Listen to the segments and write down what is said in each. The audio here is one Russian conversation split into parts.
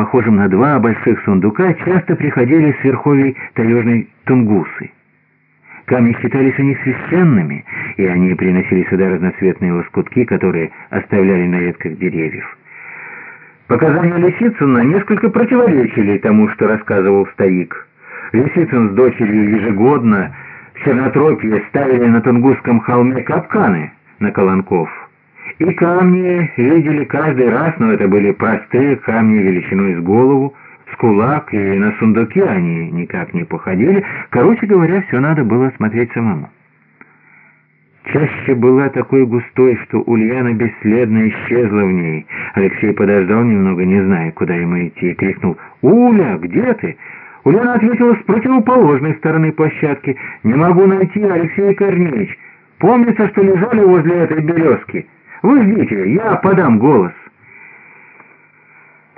похожем на два больших сундука, часто приходили с верховий таежной тунгусы. Камни считались у них священными, и они приносили сюда разноцветные лоскутки, которые оставляли на ветках деревьев. Показания Лисицына несколько противоречили тому, что рассказывал стоик. Лисицын с дочерью ежегодно в Чернотропье ставили на Тунгусском холме капканы на Колонков. И камни видели каждый раз, но это были простые камни величиной с голову, с кулак, и на сундуки они никак не походили. Короче говоря, все надо было смотреть самому. Чаще была такой густой, что Ульяна бесследно исчезла в ней. Алексей подождал немного, не зная, куда ему идти, и крикнул «Уля, где ты?» Ульяна ответила с противоположной стороны площадки «Не могу найти, Алексей Корнеевич. Помнится, что лежали возле этой березки. Вы ждите, я подам голос».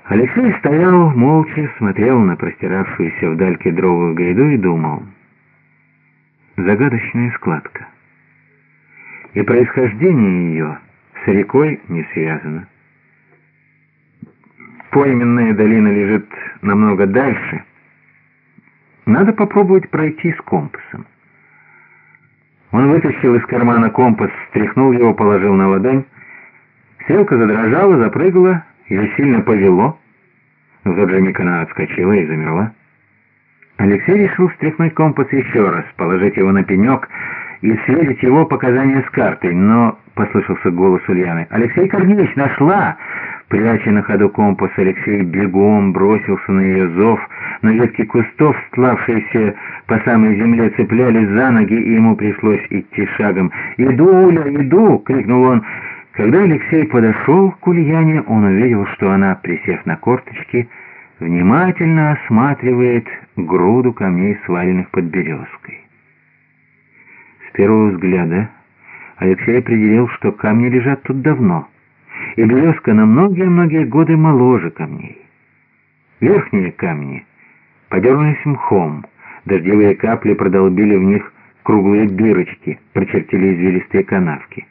Алексей стоял молча, смотрел на простиравшуюся вдаль кедровую гряду и думал. Загадочная складка. И происхождение ее с рекой не связано. Пойменная долина лежит намного дальше. Надо попробовать пройти с компасом. Он вытащил из кармана компас, стряхнул его, положил на ладонь. Стрелка задрожала, запрыгала, ее сильно повело. В тот же миг она отскочила и замерла. Алексей решил стряхнуть компас еще раз, положить его на пенек и сверить его показания с картой, но послышался голос Ульяны. «Алексей Корнеевич, нашла!» Пряча на ходу компас, Алексей бегом бросился на ее зов, но ветки кустов, стлавшиеся по самой земле, цеплялись за ноги, и ему пришлось идти шагом. «Иду, Уля, иду!» — крикнул он. Когда Алексей подошел к Ульяне, он увидел, что она, присев на корточки, внимательно осматривает груду камней, сваленных под березкой. С первого взгляда Алексей определил, что камни лежат тут давно, и березка на многие-многие годы моложе камней. Верхние камни подернулись мхом, дождевые капли продолбили в них круглые дырочки, прочертили извилистые канавки.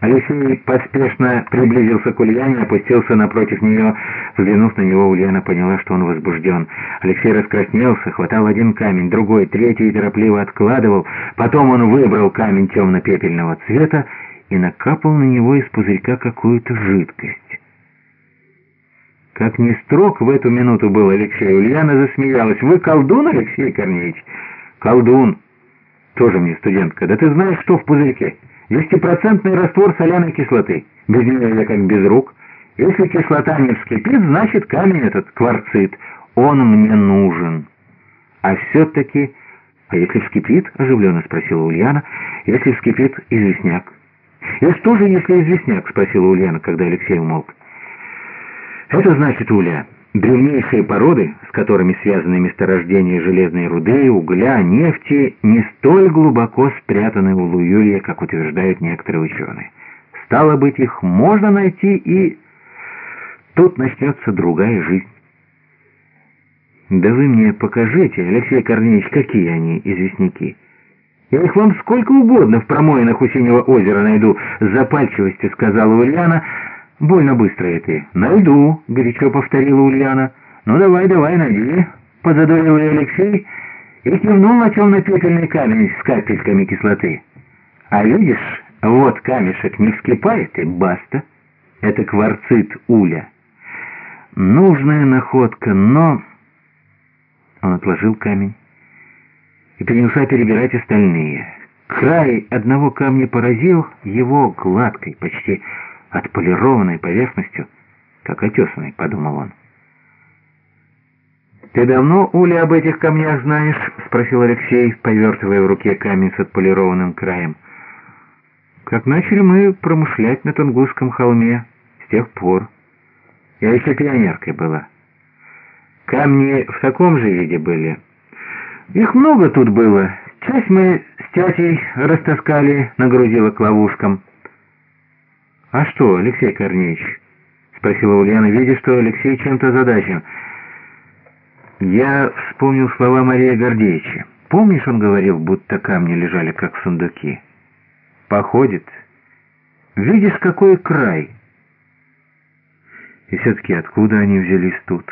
Алексей поспешно приблизился к Ульяне, опустился напротив нее. Взглянув на него, Ульяна поняла, что он возбужден. Алексей раскраснелся, хватал один камень, другой, третий и торопливо откладывал. Потом он выбрал камень темно-пепельного цвета и накапал на него из пузырька какую-то жидкость. Как ни строг в эту минуту был Алексей, Ульяна засмеялась. «Вы колдун, Алексей Корнеевич?» «Колдун. Тоже мне студентка. Да ты знаешь, что в пузырьке?» Десятипроцентный раствор соляной кислоты. Без нее я как без рук. Если кислота не вскипит, значит камень этот кварцит. Он мне нужен. А все-таки... А если вскипит, оживленно спросила Ульяна, если вскипит известняк. И что же, если известняк, спросила Ульяна, когда Алексей умолк. Это значит, Уля... Древнейшие породы, с которыми связаны месторождения железной руды, угля, нефти, не столь глубоко спрятаны у Луюлья, как утверждают некоторые ученые. Стало быть, их можно найти, и тут начнется другая жизнь. Да вы мне покажите, Алексей Корнеевич, какие они известняки. Я их вам сколько угодно в промоинах у Синего озера найду, с запальчивостью сказала Ульяна, — «Больно быстро это». «Найду», — горячо повторила Ульяна. «Ну давай, давай, найди», — подзадорил ее Алексей и кивнул на темно-пепельный камень с капельками кислоты. «А видишь, вот камешек не вскипает, и баста. Это кварцит Уля. Нужная находка, но...» Он отложил камень и принялся перебирать остальные. Край одного камня поразил его гладкой, почти отполированной поверхностью, как отесанной, подумал он. «Ты давно, Уля, об этих камнях знаешь?» — спросил Алексей, повертывая в руке камень с отполированным краем. «Как начали мы промышлять на Тунгусском холме, с тех пор. Я еще пионеркой была. Камни в таком же виде были. Их много тут было. Часть мы с тетей растаскали, нагрузила к ловушкам». «А что, Алексей Корнеевич?» — спросила Ульяна, видя, что Алексей чем-то озадачен. Я вспомнил слова Марии Гордеевича. Помнишь, он говорил, будто камни лежали, как сундуки? Походит. Видишь, какой край. И все-таки откуда они взялись тут?